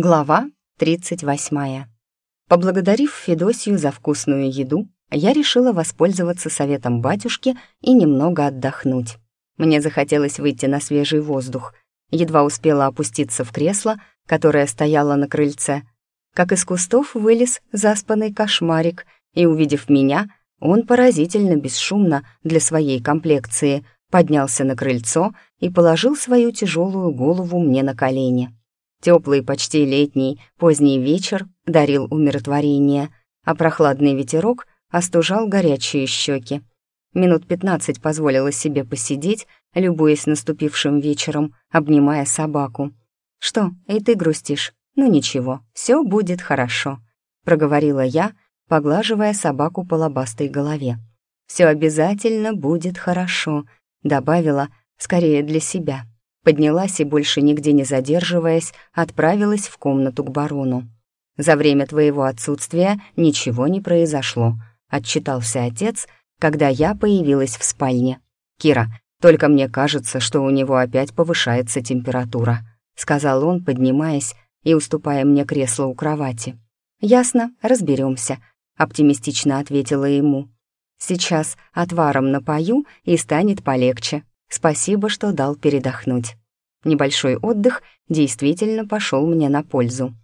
Глава 38. Поблагодарив Федосию за вкусную еду, я решила воспользоваться советом батюшки и немного отдохнуть. Мне захотелось выйти на свежий воздух. Едва успела опуститься в кресло, которое стояло на крыльце, как из кустов вылез заспанный кошмарик, и, увидев меня, он поразительно бесшумно для своей комплекции поднялся на крыльцо и положил свою тяжелую голову мне на колени. Теплый, почти летний, поздний вечер дарил умиротворение, а прохладный ветерок остужал горячие щеки. Минут пятнадцать позволила себе посидеть, любуясь наступившим вечером, обнимая собаку. «Что, и ты грустишь? Ну ничего, все будет хорошо», — проговорила я, поглаживая собаку по лобастой голове. «Все обязательно будет хорошо», — добавила, скорее для себя поднялась и, больше нигде не задерживаясь, отправилась в комнату к барону. «За время твоего отсутствия ничего не произошло», — отчитался отец, когда я появилась в спальне. «Кира, только мне кажется, что у него опять повышается температура», — сказал он, поднимаясь и уступая мне кресло у кровати. «Ясно, разберемся», — оптимистично ответила ему. «Сейчас отваром напою, и станет полегче. Спасибо, что дал передохнуть. Небольшой отдых действительно пошел мне на пользу.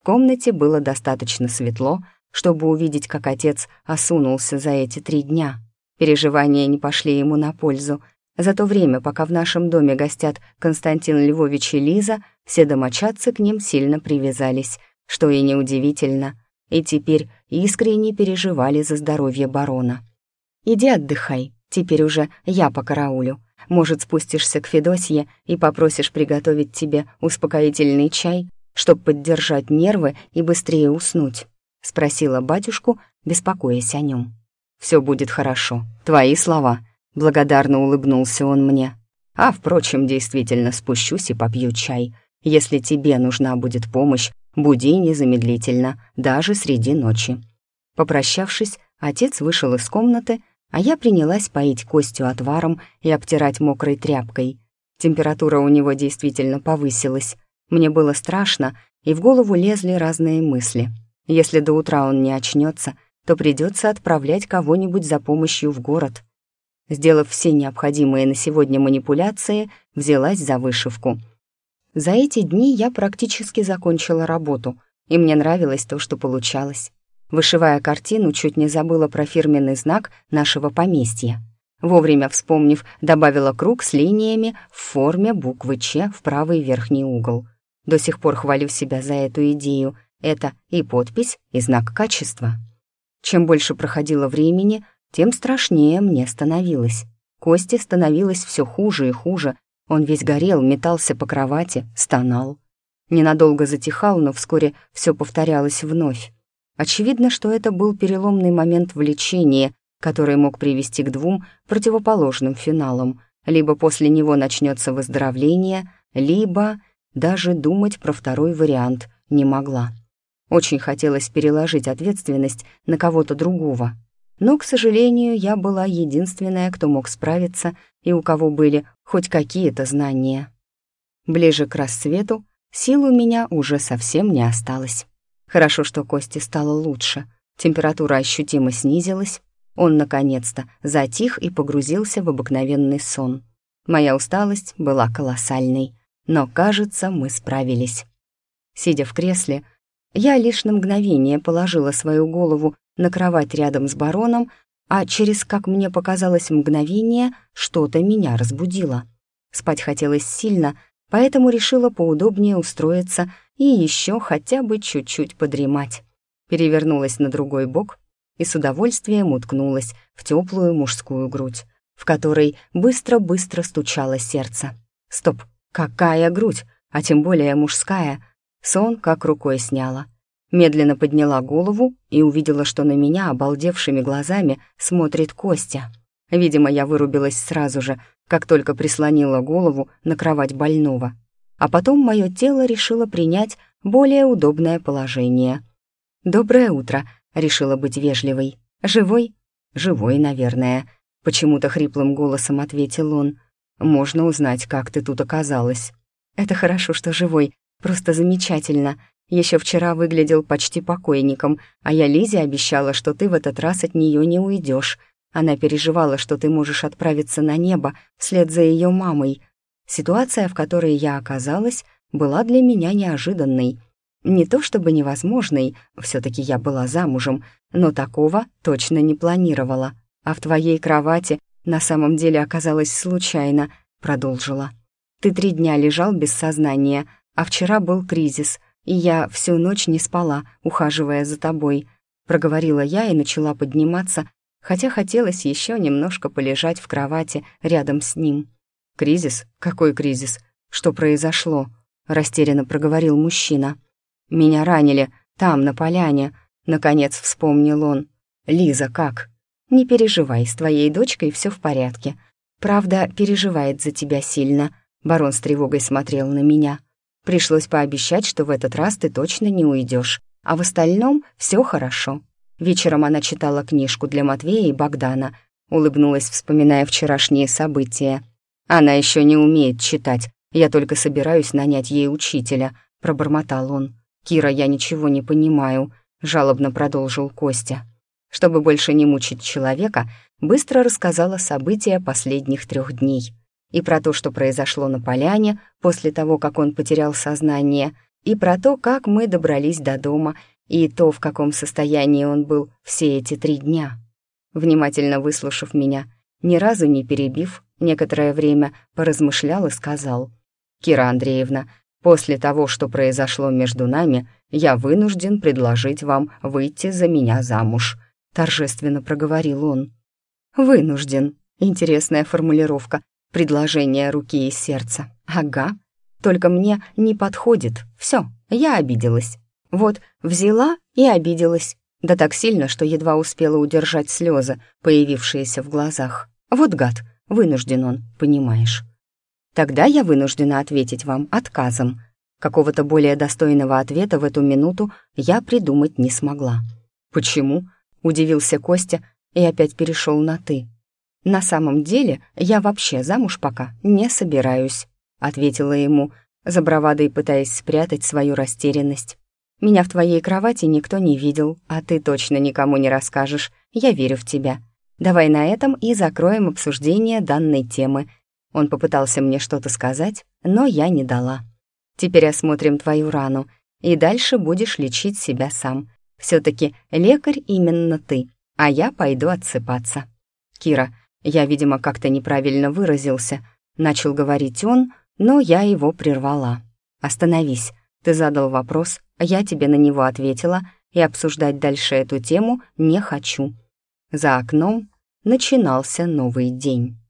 В комнате было достаточно светло, чтобы увидеть, как отец осунулся за эти три дня. Переживания не пошли ему на пользу. За то время, пока в нашем доме гостят Константин Львович и Лиза, все домочадцы к ним сильно привязались, что и неудивительно, и теперь искренне переживали за здоровье барона. «Иди отдыхай, теперь уже я по караулю», может, спустишься к Федосье и попросишь приготовить тебе успокоительный чай, чтобы поддержать нервы и быстрее уснуть?» — спросила батюшку, беспокоясь о нем. «Все будет хорошо. Твои слова». Благодарно улыбнулся он мне. «А, впрочем, действительно спущусь и попью чай. Если тебе нужна будет помощь, буди незамедлительно, даже среди ночи». Попрощавшись, отец вышел из комнаты, а я принялась поить Костю отваром и обтирать мокрой тряпкой. Температура у него действительно повысилась. Мне было страшно, и в голову лезли разные мысли. Если до утра он не очнется, то придется отправлять кого-нибудь за помощью в город. Сделав все необходимые на сегодня манипуляции, взялась за вышивку. За эти дни я практически закончила работу, и мне нравилось то, что получалось. Вышивая картину, чуть не забыла про фирменный знак нашего поместья. Вовремя вспомнив, добавила круг с линиями в форме буквы «Ч» в правый верхний угол. До сих пор хвалю себя за эту идею. Это и подпись, и знак качества. Чем больше проходило времени, тем страшнее мне становилось. Кости становилось все хуже и хуже. Он весь горел, метался по кровати, стонал. Ненадолго затихал, но вскоре все повторялось вновь. Очевидно, что это был переломный момент в лечении, который мог привести к двум противоположным финалам. Либо после него начнется выздоровление, либо даже думать про второй вариант не могла. Очень хотелось переложить ответственность на кого-то другого. Но, к сожалению, я была единственная, кто мог справиться и у кого были хоть какие-то знания. Ближе к рассвету сил у меня уже совсем не осталось. Хорошо, что Косте стало лучше. Температура ощутимо снизилась. Он, наконец-то, затих и погрузился в обыкновенный сон. Моя усталость была колоссальной, но, кажется, мы справились. Сидя в кресле, я лишь на мгновение положила свою голову на кровать рядом с бароном, а через, как мне показалось, мгновение что-то меня разбудило. Спать хотелось сильно, поэтому решила поудобнее устроиться и еще хотя бы чуть-чуть подремать. Перевернулась на другой бок и с удовольствием уткнулась в теплую мужскую грудь, в которой быстро-быстро стучало сердце. Стоп, какая грудь, а тем более мужская. Сон как рукой сняла. Медленно подняла голову и увидела, что на меня обалдевшими глазами смотрит Костя. Видимо, я вырубилась сразу же, как только прислонила голову на кровать больного а потом мое тело решило принять более удобное положение. «Доброе утро», — решила быть вежливой. «Живой?» «Живой, наверное», — почему-то хриплым голосом ответил он. «Можно узнать, как ты тут оказалась». «Это хорошо, что живой, просто замечательно», Еще вчера выглядел почти покойником, а я Лизе обещала, что ты в этот раз от нее не уйдешь. Она переживала, что ты можешь отправиться на небо вслед за ее мамой. Ситуация, в которой я оказалась, была для меня неожиданной. Не то чтобы невозможной, все таки я была замужем, но такого точно не планировала. А в твоей кровати на самом деле оказалось случайно, продолжила. Ты три дня лежал без сознания, а вчера был кризис, и я всю ночь не спала, ухаживая за тобой. Проговорила я и начала подниматься, хотя хотелось еще немножко полежать в кровати рядом с ним. «Кризис? Какой кризис? Что произошло?» — растерянно проговорил мужчина. «Меня ранили, там, на поляне», — наконец вспомнил он. «Лиза, как?» «Не переживай, с твоей дочкой все в порядке. Правда, переживает за тебя сильно», — барон с тревогой смотрел на меня. «Пришлось пообещать, что в этот раз ты точно не уйдешь, а в остальном все хорошо». Вечером она читала книжку для Матвея и Богдана, улыбнулась, вспоминая вчерашние события. «Она еще не умеет читать, я только собираюсь нанять ей учителя», — пробормотал он. «Кира, я ничего не понимаю», — жалобно продолжил Костя чтобы больше не мучить человека, быстро рассказала события последних трех дней. И про то, что произошло на поляне после того, как он потерял сознание, и про то, как мы добрались до дома, и то, в каком состоянии он был все эти три дня. Внимательно выслушав меня, ни разу не перебив, некоторое время поразмышлял и сказал, «Кира Андреевна, после того, что произошло между нами, я вынужден предложить вам выйти за меня замуж». — торжественно проговорил он. «Вынужден». Интересная формулировка. Предложение руки и сердца. Ага. Только мне не подходит. Все, я обиделась. Вот, взяла и обиделась. Да так сильно, что едва успела удержать слезы, появившиеся в глазах. Вот гад, вынужден он, понимаешь. Тогда я вынуждена ответить вам отказом. Какого-то более достойного ответа в эту минуту я придумать не смогла. Почему? Удивился Костя и опять перешел на «ты». «На самом деле я вообще замуж пока не собираюсь», ответила ему, за бравадой пытаясь спрятать свою растерянность. «Меня в твоей кровати никто не видел, а ты точно никому не расскажешь. Я верю в тебя. Давай на этом и закроем обсуждение данной темы». Он попытался мне что-то сказать, но я не дала. «Теперь осмотрим твою рану, и дальше будешь лечить себя сам. Все-таки лекарь именно ты, а я пойду отсыпаться. Кира, я, видимо, как-то неправильно выразился. Начал говорить он, но я его прервала. Остановись. Ты задал вопрос, я тебе на него ответила, и обсуждать дальше эту тему не хочу. За окном начинался новый день.